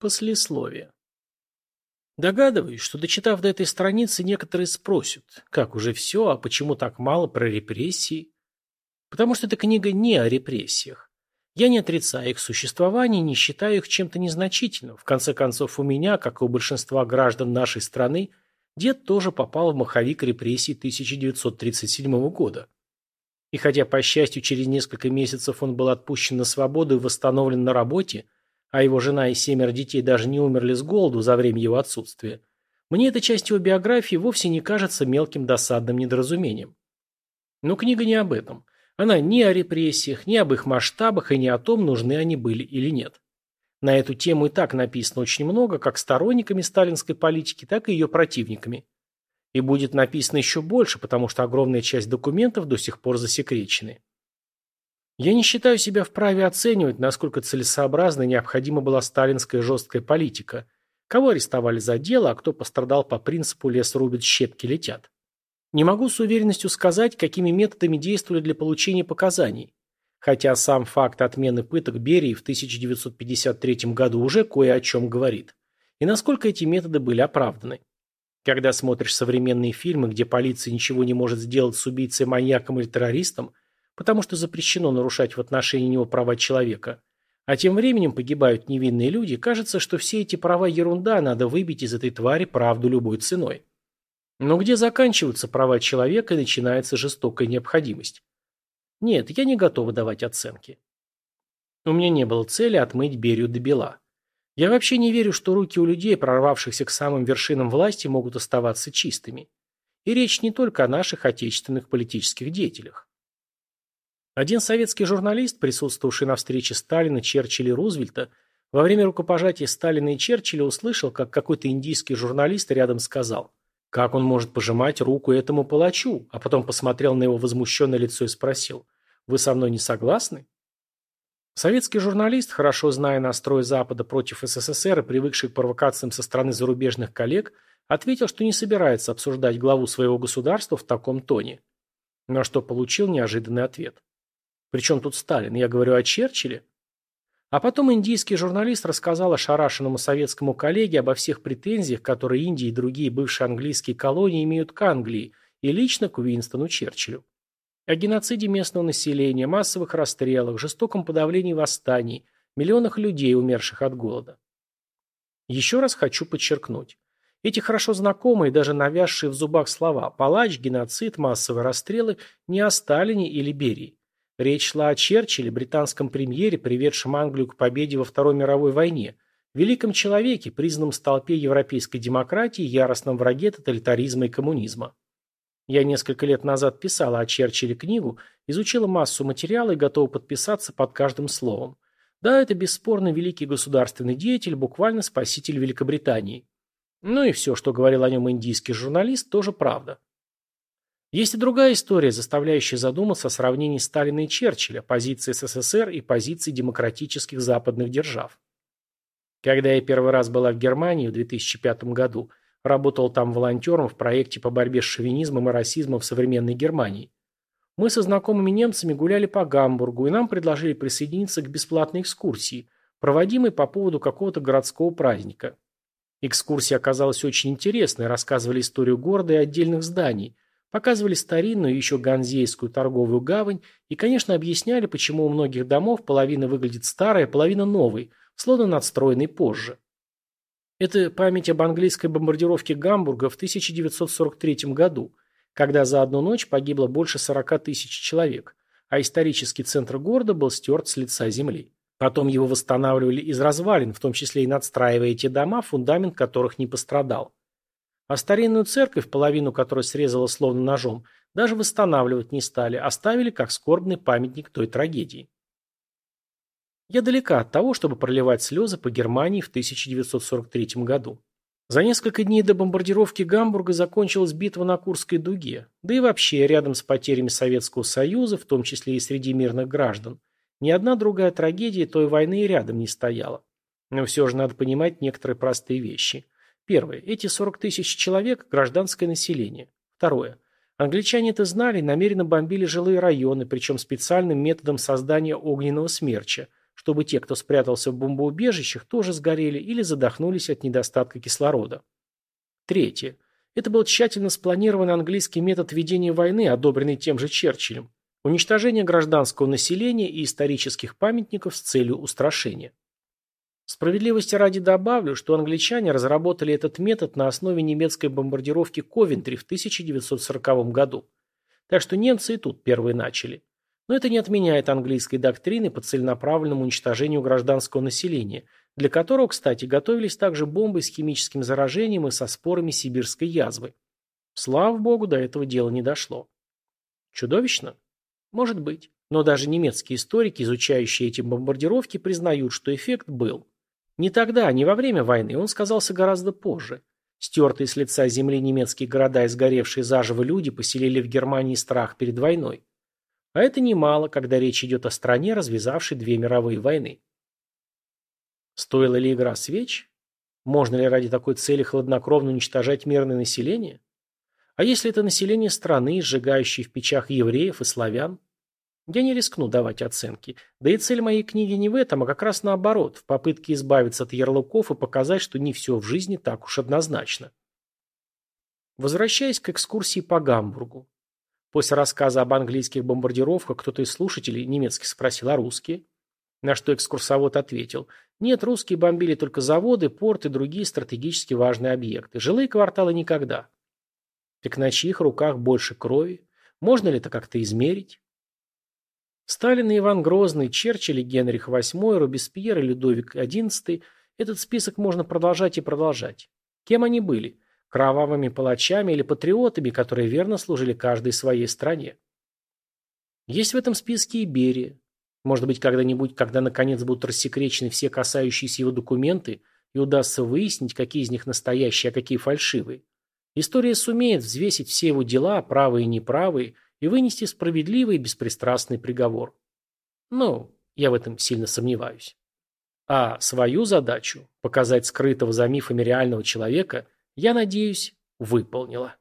Послесловие. Догадываюсь, что дочитав до этой страницы, некоторые спросят, как уже все, а почему так мало про репрессии? Потому что эта книга не о репрессиях. Я не отрицаю их существование, не считаю их чем-то незначительным. В конце концов, у меня, как и у большинства граждан нашей страны, дед тоже попал в маховик репрессий 1937 года. И хотя, по счастью, через несколько месяцев он был отпущен на свободу и восстановлен на работе, а его жена и семеро детей даже не умерли с голоду за время его отсутствия, мне эта часть его биографии вовсе не кажется мелким досадным недоразумением. Но книга не об этом. Она ни о репрессиях, ни об их масштабах и ни о том, нужны они были или нет. На эту тему и так написано очень много, как сторонниками сталинской политики, так и ее противниками. И будет написано еще больше, потому что огромная часть документов до сих пор засекречены. Я не считаю себя вправе оценивать, насколько целесообразна и необходима была сталинская жесткая политика. Кого арестовали за дело, а кто пострадал по принципу «лес рубит, щепки летят». Не могу с уверенностью сказать, какими методами действовали для получения показаний. Хотя сам факт отмены пыток Берии в 1953 году уже кое о чем говорит. И насколько эти методы были оправданы. Когда смотришь современные фильмы, где полиция ничего не может сделать с убийцей, маньяком или террористом, потому что запрещено нарушать в отношении него права человека. А тем временем погибают невинные люди, кажется, что все эти права ерунда, надо выбить из этой твари правду любой ценой. Но где заканчиваются права человека и начинается жестокая необходимость? Нет, я не готова давать оценки. У меня не было цели отмыть Берию до бела. Я вообще не верю, что руки у людей, прорвавшихся к самым вершинам власти, могут оставаться чистыми. И речь не только о наших отечественных политических деятелях. Один советский журналист, присутствовавший на встрече Сталина, Черчилля и Рузвельта, во время рукопожатия Сталина и Черчилля услышал, как какой-то индийский журналист рядом сказал «Как он может пожимать руку этому палачу?» а потом посмотрел на его возмущенное лицо и спросил «Вы со мной не согласны?» Советский журналист, хорошо зная настрой Запада против СССР и привыкший к провокациям со стороны зарубежных коллег, ответил, что не собирается обсуждать главу своего государства в таком тоне. На что получил неожиданный ответ. Причем тут Сталин? Я говорю о Черчилле? А потом индийский журналист рассказал ошарашенному советскому коллеге обо всех претензиях, которые Индия и другие бывшие английские колонии имеют к Англии и лично к Уинстону Черчиллю. О геноциде местного населения, массовых расстрелах, жестоком подавлении восстаний, миллионах людей, умерших от голода. Еще раз хочу подчеркнуть. Эти хорошо знакомые, даже навязшие в зубах слова «палач», «геноцид», «массовые расстрелы» не о Сталине или Берии. Речь шла о Черчилле, британском премьере, приведшем Англию к победе во Второй мировой войне, великом человеке, признанном столпе европейской демократии, яростном враге тоталитаризма и коммунизма. Я несколько лет назад писала о Черчилле книгу, изучила массу материала и готова подписаться под каждым словом. Да, это бесспорно великий государственный деятель, буквально спаситель Великобритании. Ну и все, что говорил о нем индийский журналист, тоже правда. Есть и другая история, заставляющая задуматься о сравнении Сталина и Черчилля, позиции СССР и позиции демократических западных держав. Когда я первый раз была в Германии в 2005 году, работал там волонтером в проекте по борьбе с шовинизмом и расизмом в современной Германии. Мы со знакомыми немцами гуляли по Гамбургу, и нам предложили присоединиться к бесплатной экскурсии, проводимой по поводу какого-то городского праздника. Экскурсия оказалась очень интересной, рассказывали историю города и отдельных зданий – Показывали старинную, еще ганзейскую торговую гавань и, конечно, объясняли, почему у многих домов половина выглядит старой, а половина новой, словно надстроенной позже. Это память об английской бомбардировке Гамбурга в 1943 году, когда за одну ночь погибло больше 40 тысяч человек, а исторический центр города был стерт с лица земли. Потом его восстанавливали из развалин, в том числе и надстраивая эти дома, фундамент которых не пострадал. А старинную церковь, половину которой срезала словно ножом, даже восстанавливать не стали, оставили как скорбный памятник той трагедии. Я далека от того, чтобы проливать слезы по Германии в 1943 году. За несколько дней до бомбардировки Гамбурга закончилась битва на Курской дуге, да и вообще рядом с потерями Советского Союза, в том числе и среди мирных граждан, ни одна другая трагедия той войны и рядом не стояла. Но все же надо понимать некоторые простые вещи – Первое. Эти 40 тысяч человек – гражданское население. Второе. Англичане это знали и намеренно бомбили жилые районы, причем специальным методом создания огненного смерча, чтобы те, кто спрятался в бомбоубежищах, тоже сгорели или задохнулись от недостатка кислорода. Третье. Это был тщательно спланированный английский метод ведения войны, одобренный тем же Черчиллем. Уничтожение гражданского населения и исторических памятников с целью устрашения. Справедливости ради добавлю, что англичане разработали этот метод на основе немецкой бомбардировки Ковентри в 1940 году. Так что немцы и тут первые начали. Но это не отменяет английской доктрины по целенаправленному уничтожению гражданского населения, для которого, кстати, готовились также бомбы с химическим заражением и со спорами сибирской язвы. Слава богу, до этого дела не дошло. Чудовищно? Может быть. Но даже немецкие историки, изучающие эти бомбардировки, признают, что эффект был. Не тогда, не во время войны, он сказался гораздо позже. Стертые с лица земли немецкие города и сгоревшие заживо люди поселили в Германии страх перед войной. А это немало, когда речь идет о стране, развязавшей две мировые войны. Стоила ли игра свеч? Можно ли ради такой цели хладнокровно уничтожать мирное население? А если это население страны, сжигающее в печах евреев и славян? Я не рискну давать оценки. Да и цель моей книги не в этом, а как раз наоборот, в попытке избавиться от ярлыков и показать, что не все в жизни так уж однозначно. Возвращаясь к экскурсии по Гамбургу. После рассказа об английских бомбардировках кто-то из слушателей немецкий спросил, а русские? На что экскурсовод ответил, нет, русские бомбили только заводы, порты и другие стратегически важные объекты. Жилые кварталы никогда. Так на чьих руках больше крови? Можно ли это как-то измерить? Сталин и Иван Грозный, Черчилль и Генрих VIII, Робеспьер и Людовик XI – этот список можно продолжать и продолжать. Кем они были? Кровавыми палачами или патриотами, которые верно служили каждой своей стране? Есть в этом списке и Берия. Может быть, когда-нибудь, когда наконец будут рассекречены все касающиеся его документы, и удастся выяснить, какие из них настоящие, а какие фальшивые. История сумеет взвесить все его дела, правые и неправые – и вынести справедливый и беспристрастный приговор. Ну, я в этом сильно сомневаюсь. А свою задачу, показать скрытого за мифами реального человека, я надеюсь, выполнила.